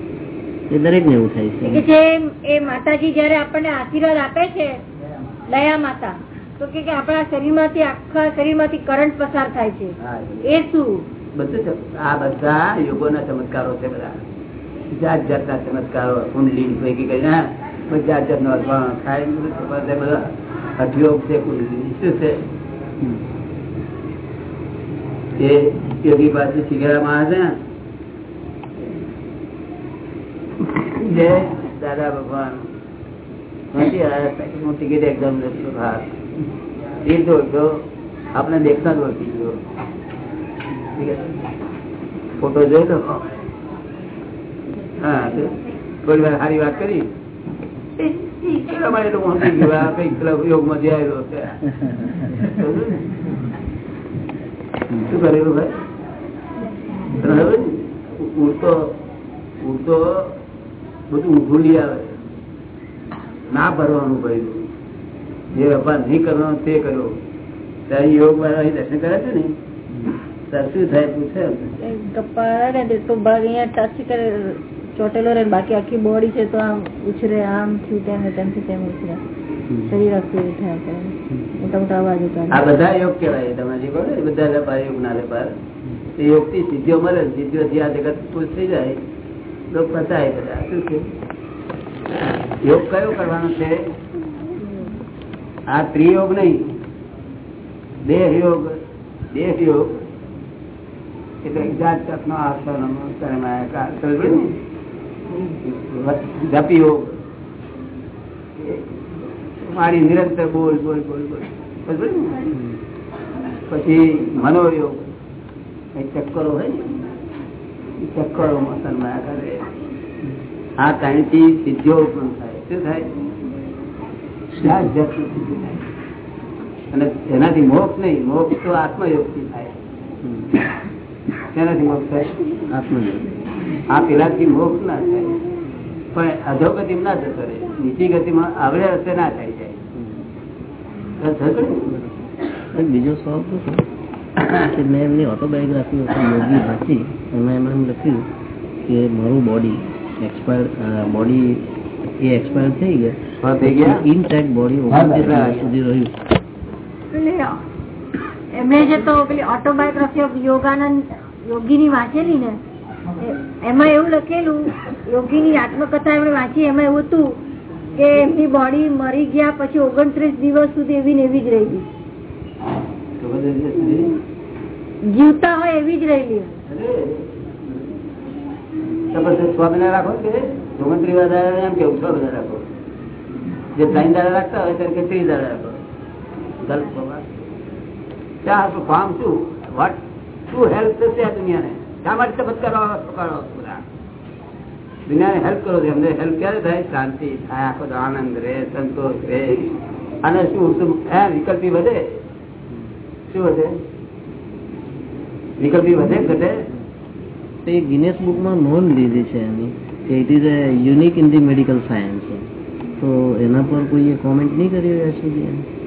એ દરેકને એવું થાય કે છે. એ માતાજી જયારે આપણને આશીર્વાદ આપે છે દયા માતા તો કે કે આપણા શરીરમાંથી આખા શરીરમાંથી કરંટ પસાર થાય છે. એ શું? બધું આ બધા યોગોના ચમત્કારો છે બધા. જાત જાતના ચમત્કારો કુંડલી ના જાત જાતનો અર્પણ થાય બધા બધા. હઠયોગ છે કુંડલી શું છે આપણે દેખતા જ ગયો ફોટો જોઈ લો હા થોડી વાર સારી વાત કરી એ- એ પેલા માટે તો પહોંચી ગયો પેલા યોગમાં જે આવેલો છે શું કરેલું ભાઈ? ઉડતો ઉડતો બધું ઊંઘું લઈ આવે. ના ભરવાનું ભાઈ જે વેપાર નહીં કરવાનો તે કર્યો. ત્યારે યોગ અહીં દર્શન કરે છે ને? ત્યારે પૂછે ગપ્પા ને, તો ભાગ અહીંયા ચોટેલો રહે બાકી આખી બોડી છે તો આમ ઉછરે, આમ થયું તેમ તેમથી તેમ ઉછરે. શરીર આખું થયા કરે મોટા મોટા અવાજ આ બધા યોગ કેવાય તમે જે કહો ને બધા વેપાર યોગ ના વેપાર એ યોગથી સિદ્ધિઓ મળે સિદ્ધિઓથી આ જગત ખુશ થઈ જાય. તો ફસાય બધા. શું છે? યોગ કયો કરવાનો છે? આ ત્રિયોગ નહીં. દેહ યોગ દેહ યોગ. એટલે જાત જાતનો આસન જપ યોગ. મારી નિરંતર બોલ બોલ બોલ બોલ? પછી એ ચક્કરો હોય ને ચક્કરો મસનમાં કરે. આ ત્રણથી સિદ્ધિઓ પણ થાય. શું થાય. અને એનાથી મોક્ષ નહીં મોક્ષ તો આત્મયોગથી થાય. તેનાથી મોક્ષ થાય? આત્મયોગ. આ પેલાથી મોક્ષ ના થાય. પણ અધોગતિ ના જતો રહે. નીચી ગતિમાં આવડે રસ્તે ના થાય જાય. બીજો સવાલ તો કે મેં એમની ઓટોબાયોગ્રાફી યોગી વાંચી એમાં એમણે એમ લખ્યું કે મારું બોડી એક્સપાયર બોડી એ એક્સપાયર થઈ ગયા. થઈ ગયા? ગયા બોડી ઓગણત્રીસ સુધી રહ્યું. એટલે એમણે જે તો પેલી ઓટોબાયોગ્રાફી ઓફ યોગાનંદ યોગીની વાંચેલી ને એમાં એવું લખેલું યોગીની આત્મકથા એમણે વાંચી. એમાં એવું હતું કે એમની બોડી મરી ગયા પછી ઓગણત્રીસ દિવસ સુધી એવી ને એવી જ રહી જે જીવતા હોય એવી જ રહેલી. રાખો કે મહિના રાખો. જે ત્રણ દાડા રાખતા હોય ત્યારે ત્રીસ દાડા રાખો. કામ શું? વોટ શું હેલ્પ થશે આ દુનિયાને? શા માટે ચમત્કારો દુનિયાને હેલ્પ કરો છો. એમને હેલ્પ ક્યારે થાય? શાંતિ થાય, આખો આનંદ રહે, સંતોષ રહે. અને શું શું હે, વિકલ્પી વધે? શું વધે? વિકલ્પી વધે ઘટે? તે ગિનેસ બુકમાં નોંધ લીધી છે એની કે it is a unique in the medical science તો એના પર કોઈએ કોમેન્ટ નહીં કરી રહ્યા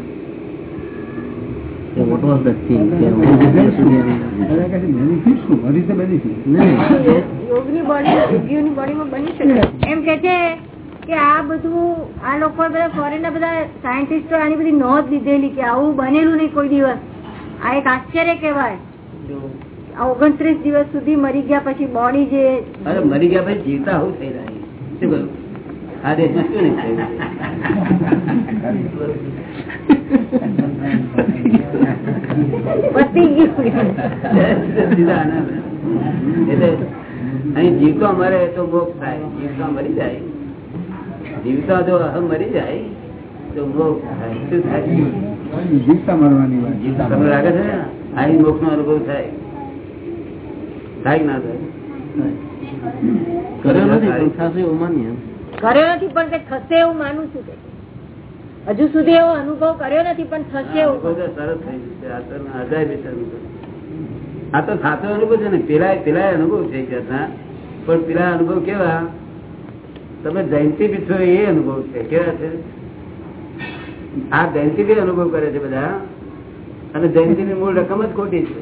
સુધી એમ કે વોટ વોઝ ધ થિંગ કે હમણાં સુધી એમ નહીં એ યોગની બોડી યોગીઓની બોડીમાં બની શકે એમ કે છે કે આ બધું આ લોકો બધા ફોરેન બધા સાયન્ટિસ્ટો આની બધી નોંધ લીધેલી કે આવું બનેલું નહીં કોઈ દિવસ. આ એક આશ્ચર્ય કહેવાય. આ ઓગણત્રીસ દિવસ સુધી મરી ગયા પછી બોડી જે મરી ગયા પછી જીવતા હું થઈ રહ્યા શું કરું આ દેશમાં શું નહીં અહીં જીવતો મરે તો મોક્ષ થાય જીવતો મરી જાય. જીવતો જો અહમ મરી જાય તો મોક્ષ થાય. શું થાય? તમને લાગે છે અહીં મોક્ષ નો અનુભવ થાય. થાય ના થાય. કર્યો નથી પણ થશે એવું માનીએ. કર્યો નથી પણ કે થશે એવું માનું છું કે. હજુ સુધી એવો અનુભવ કર્યો નથી પણ થશે આ તો સરસ થઈ જશે આ સાચો અનુભવ છે ને. પેલા પેલા અનુભવ છે પણ પેલા અનુભવ કેવા? તમે જયંતિ પીછો એ અનુભવ છે. કેવા છે? આ જયંતિ બી અનુભવ કરે છે બધા. અને જયંતિ ની મૂળ રકમ જ ખોટી છે.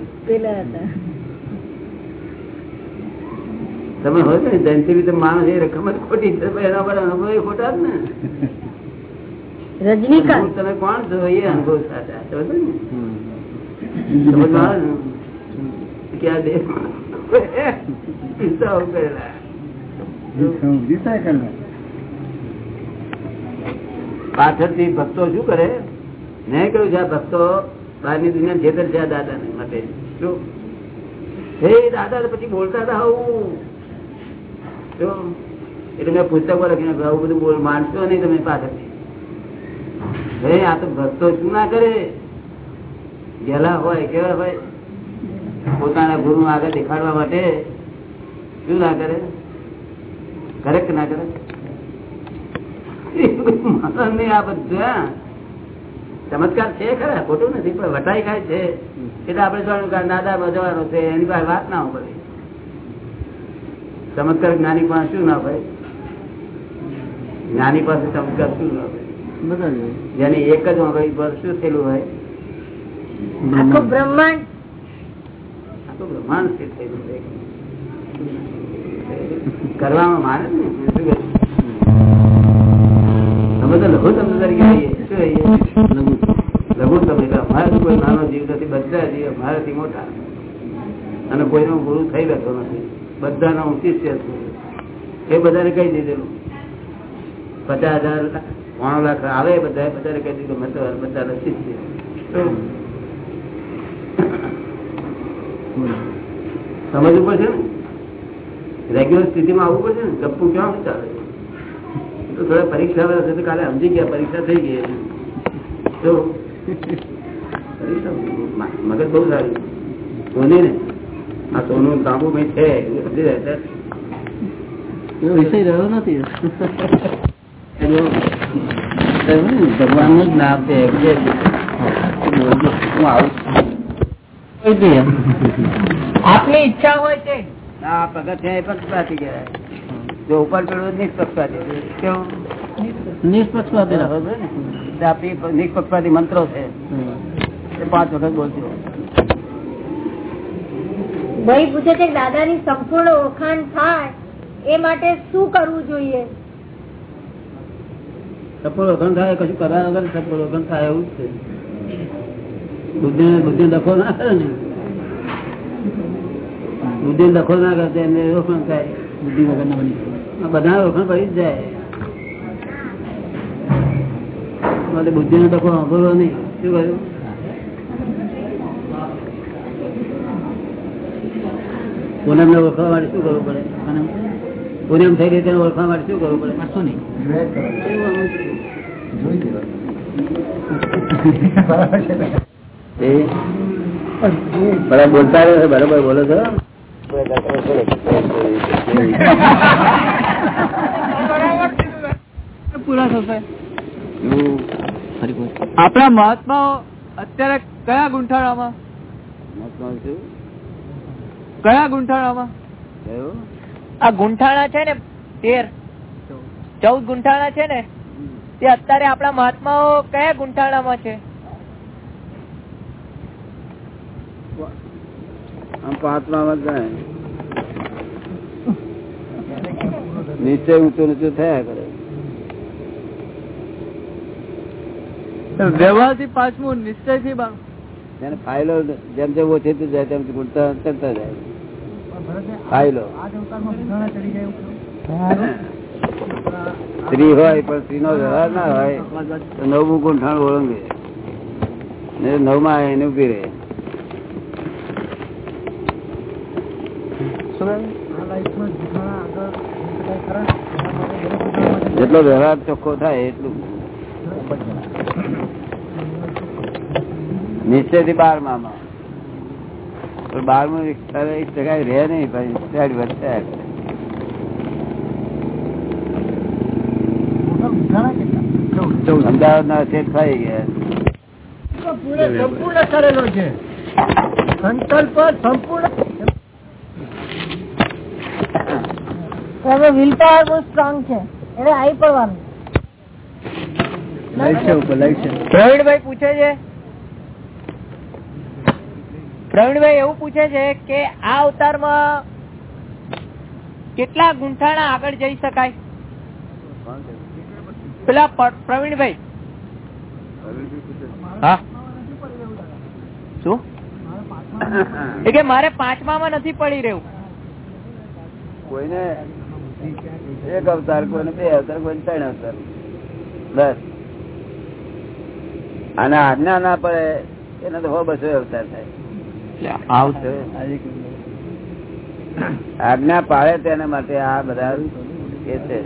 તમે હોય ને જયંતિ તમે માણસ એ રકમ જ ખોટી છે. એના પર અનુભવ ખોટા જ ને. રજનીકાંત. તમે કોણ છો એ અનુભવ સાચા. પાછળથી ભક્તો શું કરે? મેં કહ્યું છે ભક્તો બહારની દુનિયા છેતર છે આ દાદા ને માટે. શું? હે દાદા તો પછી બોલતા હતા આવું. શું? એટલે મેં પુસ્તકો લખીને આવું બધું બોલ માનશો નહીં તમે પાછળથી? હે, આ તો ભક્તો શું ના કરે? ગેલા હોય, કેવા હોય? પોતાના ગુરુ આગળ દેખાડવા માટે શું ના કરે? કરે કે ના કરે? આ બધું. ચમત્કાર છે ખરા, ખોટું નથી, પણ વટાઈ ખાય છે. એટલે આપણે આ દાદા બજવાનો છે, એની પાસે વાત ના હોય. ચમત્કાર જ્ઞાની પાસે શું ના હોય? જ્ઞાની પાસે ચમત્કાર શું ના હોય. જેની એક જ વાંગડી પર શું થયેલું હોય? આખું બ્રહ્માંડ. આખું બ્રહ્માંડ સ્થિત થયેલું હોય? કરવામાં માને ને શું તો લઘુત્તમ તરીકે શું લઘુત્તમ. લઘુત્તમ એટલે અમારે કોઈ નાનો જીવ નથી. બધા જીવ અમારાથી મોટા. અને કોઈનો ગુરુ થઈ બેઠો નથી. બધાનો હું શિષ્ય છું. એ બધાને કહી દીધેલું. પચાસ હજાર પોણો લાખ આવે બધા બધા કહી દીધું મેં તો બધા રસીદ છે સમજવું પડશે ને? રેગ્યુલર સ્થિતિમાં આવવું પડશે ને? ગપ્પુ ક્યાં ચાલે? તો થોડા પરીક્ષા હશે તો કાલે સમજી ગયા પરીક્ષા થઈ ગઈ તો મગજ બહુ સારી. સોને ને? આ સોનું તાંબુ ભાઈ છે એવું સમજી રહ્યા વિષય રહ્યો નથી. ભગવાનનું જ નામ છે હું આવું. આપની ઈચ્છા હોય છે ના પગથિયાં એ પક્ષપાતી કહેવાય જો ઉપર ચડવું નિષ્પક્ષપાતી કેવું નિષ્પક્ષપાતી રાખો. ને? આપણી નિષ્પક્ષપાતી મંત્રો છે. એ પાંચ વખત બોલજો ભાઈ પૂછે છે દાદા દાદાની સંપૂર્ણ ઓળખાણ થાય એ માટે શું કરવું જોઈએ સફળ વખણ થાય કશું કરવા વગર સફળ વખણ થાય એવું જ છે. બુદ્ધિ બુદ્ધિ દખો ના કરે ને. બુદ્ધિ દખો ના કરે તો એમને રોકણ થાય. બુદ્ધિ વગર ના બની બધા રોકણ પડી જ જાય. માટે બુદ્ધિ નો ડખો સાંભળવો નહીં. શું કહ્યું? પૂનમ ને ઓળખવા માટે શું કરવું પડે? પૂનમ થઈ રહી તેને ઓળખવા માટે શું કરવું પડે? શું નહીં. બરાબર બોલતા રહ્યો બરાબર બોલો છો. પૂરા થશે. આપણા મહાત્મા અત્યારે કયા ગુંઠાણામાં કયા ગુંઠાણામાં કયું? આ ગુંઠાણા છે ને તેર. ચૌદ ગુંઠાણા છે ને તે અત્યારે આપણા મહાત્માઓ કયા ગુંઠાણામાં છે? નીચે ઊંચું નીચું થયા કરે. વ્યવહારથી પાંચમું નિશ્ચયથી જેને ફાઇલો જેમ જેમ ઓછી જાય તેમ ગુણતા ચડતા જાય. સ્ત્રી હોય પણ સ્ત્રી નો વ્યવહાર ના હોય, તો નવમું ગુંઠાણ ઓળંગે. ને નવમાં એને ઊભી રહે. જેટલો વ્યવહાર ચોખ્ખો થાય એટલું. નિશ્ચયથી બારમાં પણ વિસ્તાર એક જગ્યાએ રહે નહીં ભાઈ સાઈડ વધશે અમદાવાદ ના સેટ થઈ ગયા. સંપૂર્ણ કરેલો છે. સંકલ્પ સંપૂર્ણ. વિલ પાવર બહુ સ્ટ્રોંગ છે. એટલે આવી પડવાનું. પ્રવીણભાઈ પૂછે છે? પ્રવીણભાઈ એવું પૂછે છે કે આ અવતારમાં કેટલા ગુંઠાણા આગળ જઈ શકાય? પેલા પ્રવીણભાઈ. હા? શું? કે મારે પાંચમામાં નથી પડી રહ્યું કોઈને એક અવતાર, કોઈને બે અવતાર, કોઈને ત્રણ અવતાર. બસ. અને આજ્ઞા ના પડે, એને તો હો બસો અવતાર થાય. આજ્ઞા પાડે તેના માટે આ બધા એ છે.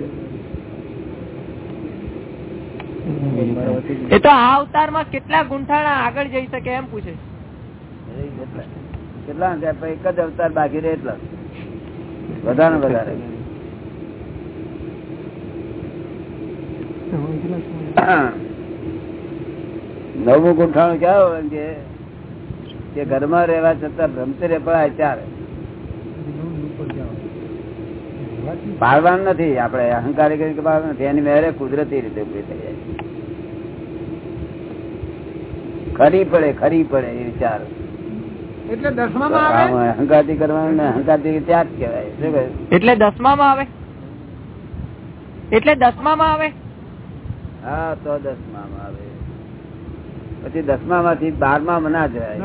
એ તો આ અવતારમાં કેટલા ગુંઠાણા આગળ જઈ શકે એમ પૂછે કેટલા એક જ અવતાર બાકી રહે એટલા. વધારે. ને વધારે નવું ગુંઠાણું ક્યાં હોય કે કે ઘરમાં રહેવા છતાં રમતે રે પડાય ચાલે. પાડવાનું નથી આપણે અહંકાર કરીને પાડવાનું નથી એની મેરે કુદરતી રીતે ઊભી થઈ જાય ખરી પડે ખરી પડે એ વિચાર. એટલે દસમામાં આવે? અહંકારથી કરવાનું ને અહંકારથી ત્યાગ કહેવાય. શું એટલે દસમામાં આવે? એટલે દસમામાં આવે? હા તો દસમામાં આવે. પછી દસમા માંથી બારમા માં ના જવાય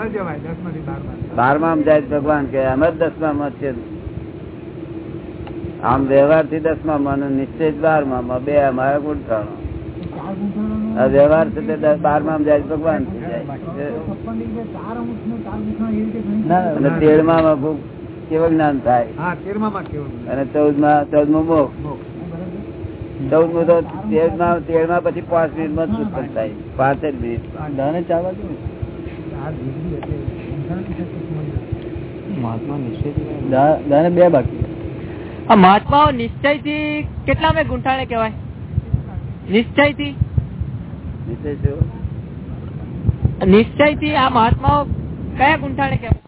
બારમા જાય ભગવાન કે અમે દસમા માં છે. આમ વ્યવહારથી દસમા માં નિશ્ચય બારમા માં બે અમારા ગુંઠાણો વ્યવહાર છે તે બારમા માં જાય ભગવાન અને તેરમા માં કેવું જ્ઞાન થાય. અને ચૌદમાં ચૌદમાં મોક્ષ. ચૌદમાં તો તેરમાં તેરમાં પછી પાંચ મિનિટમાં જ ઉત્પન્ન થાય. પાંચ જ મિનિટ. દાને બે બાકી. આ મહાત્માઓ નિશ્ચયથી કેટલા મેં ગુંઠાણે કેવાય નિશ્ચયથી નિશ્ચય નિશ્ચયથી આ મહાત્માઓ કયા ગુંઠાણે કહેવાય?